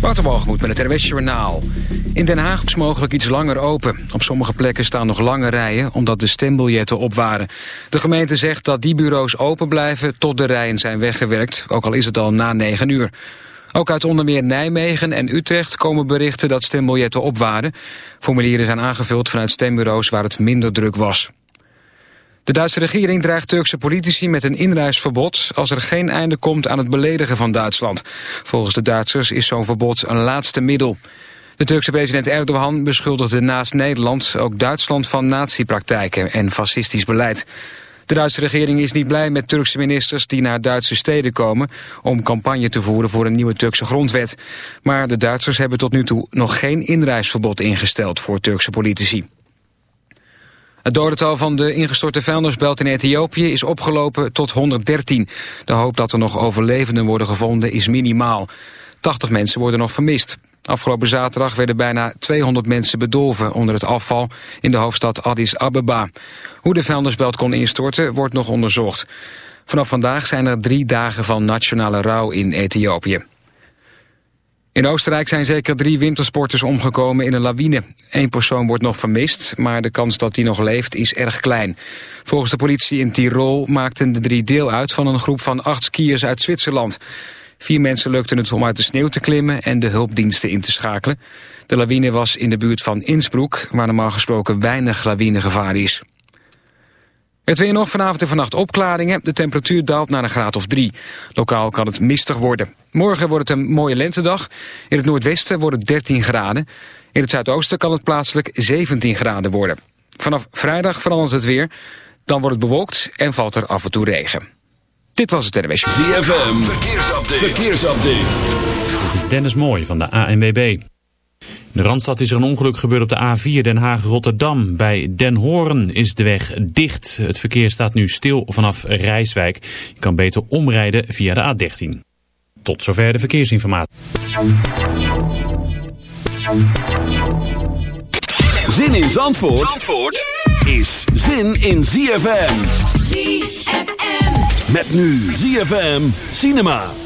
Waterbalgemoed met het RWS Journaal. In Den Haag is mogelijk iets langer open. Op sommige plekken staan nog lange rijen omdat de stembiljetten op waren. De gemeente zegt dat die bureaus open blijven tot de rijen zijn weggewerkt. Ook al is het al na 9 uur. Ook uit onder meer Nijmegen en Utrecht komen berichten dat stembiljetten op waren. Formulieren zijn aangevuld vanuit stembureaus waar het minder druk was. De Duitse regering dreigt Turkse politici met een inreisverbod... als er geen einde komt aan het beledigen van Duitsland. Volgens de Duitsers is zo'n verbod een laatste middel. De Turkse president Erdogan beschuldigde naast Nederland... ook Duitsland van natiepraktijken en fascistisch beleid. De Duitse regering is niet blij met Turkse ministers die naar Duitse steden komen... om campagne te voeren voor een nieuwe Turkse grondwet. Maar de Duitsers hebben tot nu toe nog geen inreisverbod ingesteld voor Turkse politici. Het dodental van de ingestorte vuilnisbelt in Ethiopië is opgelopen tot 113. De hoop dat er nog overlevenden worden gevonden is minimaal. 80 mensen worden nog vermist. Afgelopen zaterdag werden bijna 200 mensen bedolven onder het afval in de hoofdstad Addis Abeba. Hoe de vuilnisbelt kon instorten wordt nog onderzocht. Vanaf vandaag zijn er drie dagen van nationale rouw in Ethiopië. In Oostenrijk zijn zeker drie wintersporters omgekomen in een lawine. Eén persoon wordt nog vermist, maar de kans dat die nog leeft is erg klein. Volgens de politie in Tirol maakten de drie deel uit van een groep van acht skiers uit Zwitserland. Vier mensen lukten het om uit de sneeuw te klimmen en de hulpdiensten in te schakelen. De lawine was in de buurt van Innsbruck, waar normaal gesproken weinig lawinegevaar is. Het weer nog vanavond en vannacht opklaringen. De temperatuur daalt naar een graad of drie. Lokaal kan het mistig worden. Morgen wordt het een mooie lentedag. In het noordwesten wordt het 13 graden. In het zuidoosten kan het plaatselijk 17 graden worden. Vanaf vrijdag verandert het weer. Dan wordt het bewolkt en valt er af en toe regen. Dit was het NWS. ZFM, verkeersupdate. verkeersupdate. Dit is Dennis Mooi van de ANWB. In de Randstad is er een ongeluk gebeurd op de A4 Den Haag-Rotterdam. Bij Den Hoorn is de weg dicht. Het verkeer staat nu stil vanaf Rijswijk. Je kan beter omrijden via de A13. Tot zover de verkeersinformatie. Zin in Zandvoort, Zandvoort is zin in ZFM. ZFM. Met nu ZFM Cinema.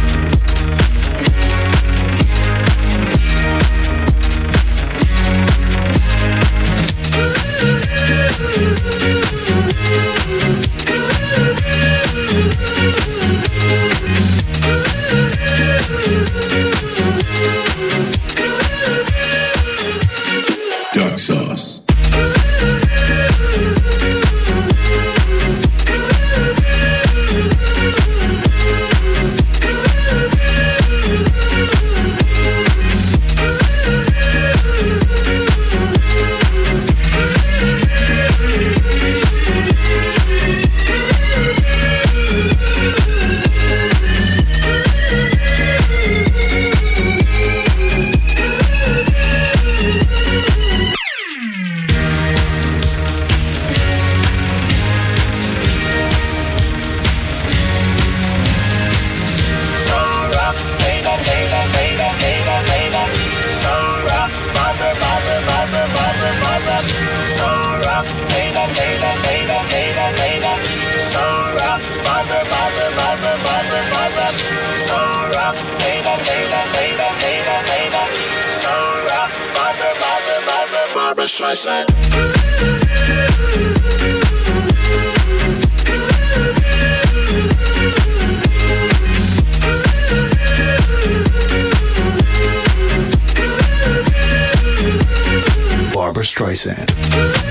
slide, slide. Barbra Streisand.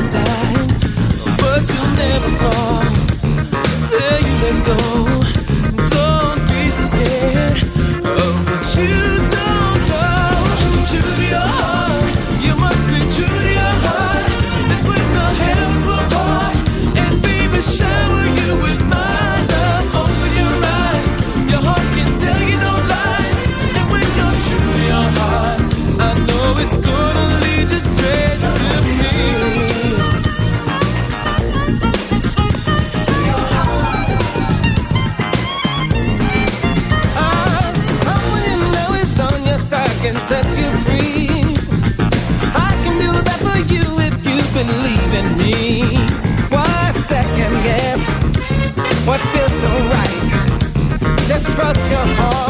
side, but you'll never fall till you let go. trust your heart.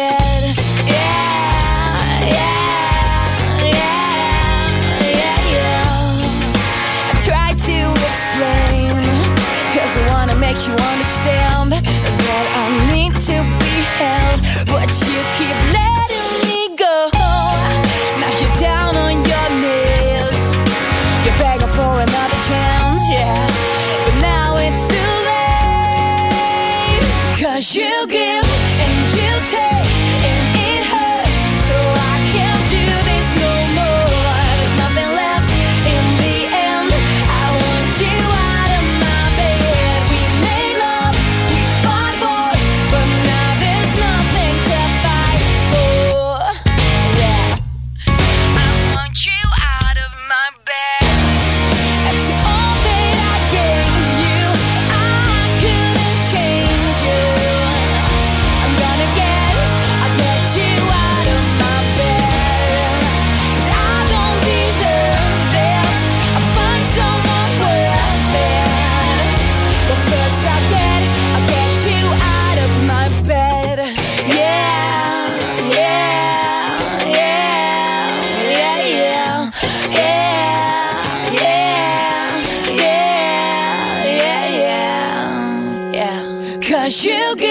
she'll get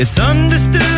It's understood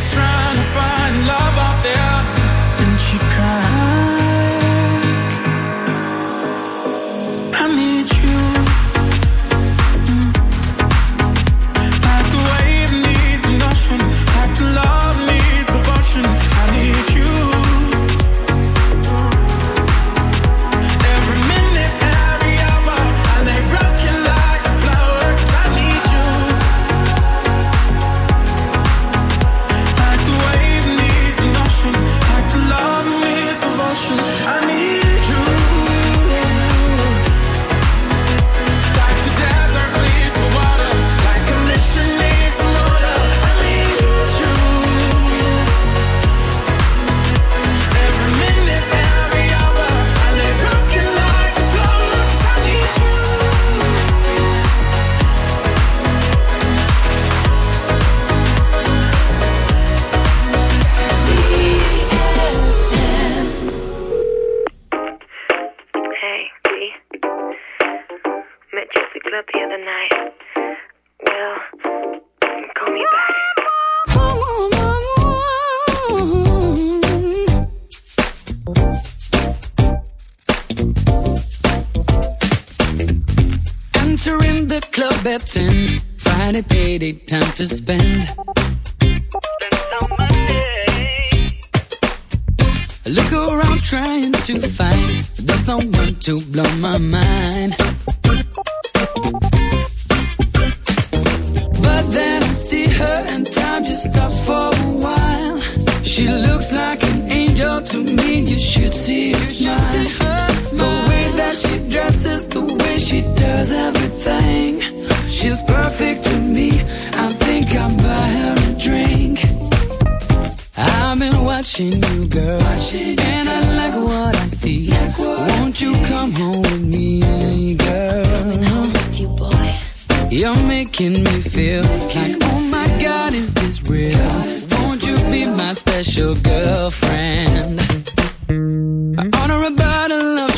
Just trying to find love out there, dresses, the way she does everything. She's perfect to me. I think I'll buy her a drink. I've been watching you, girl, Watching and I like what I see. Won't you come home with me, girl? You're making me feel like, oh my God, is this real? Won't you be my special girlfriend? I a bottle of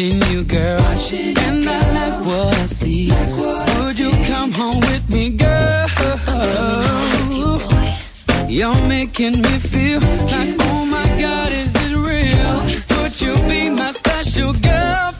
Watching you, girl, and I like what I see. Would you come home with me, girl? You're making me feel like, oh my God, is this real? Would you be my special girlfriend,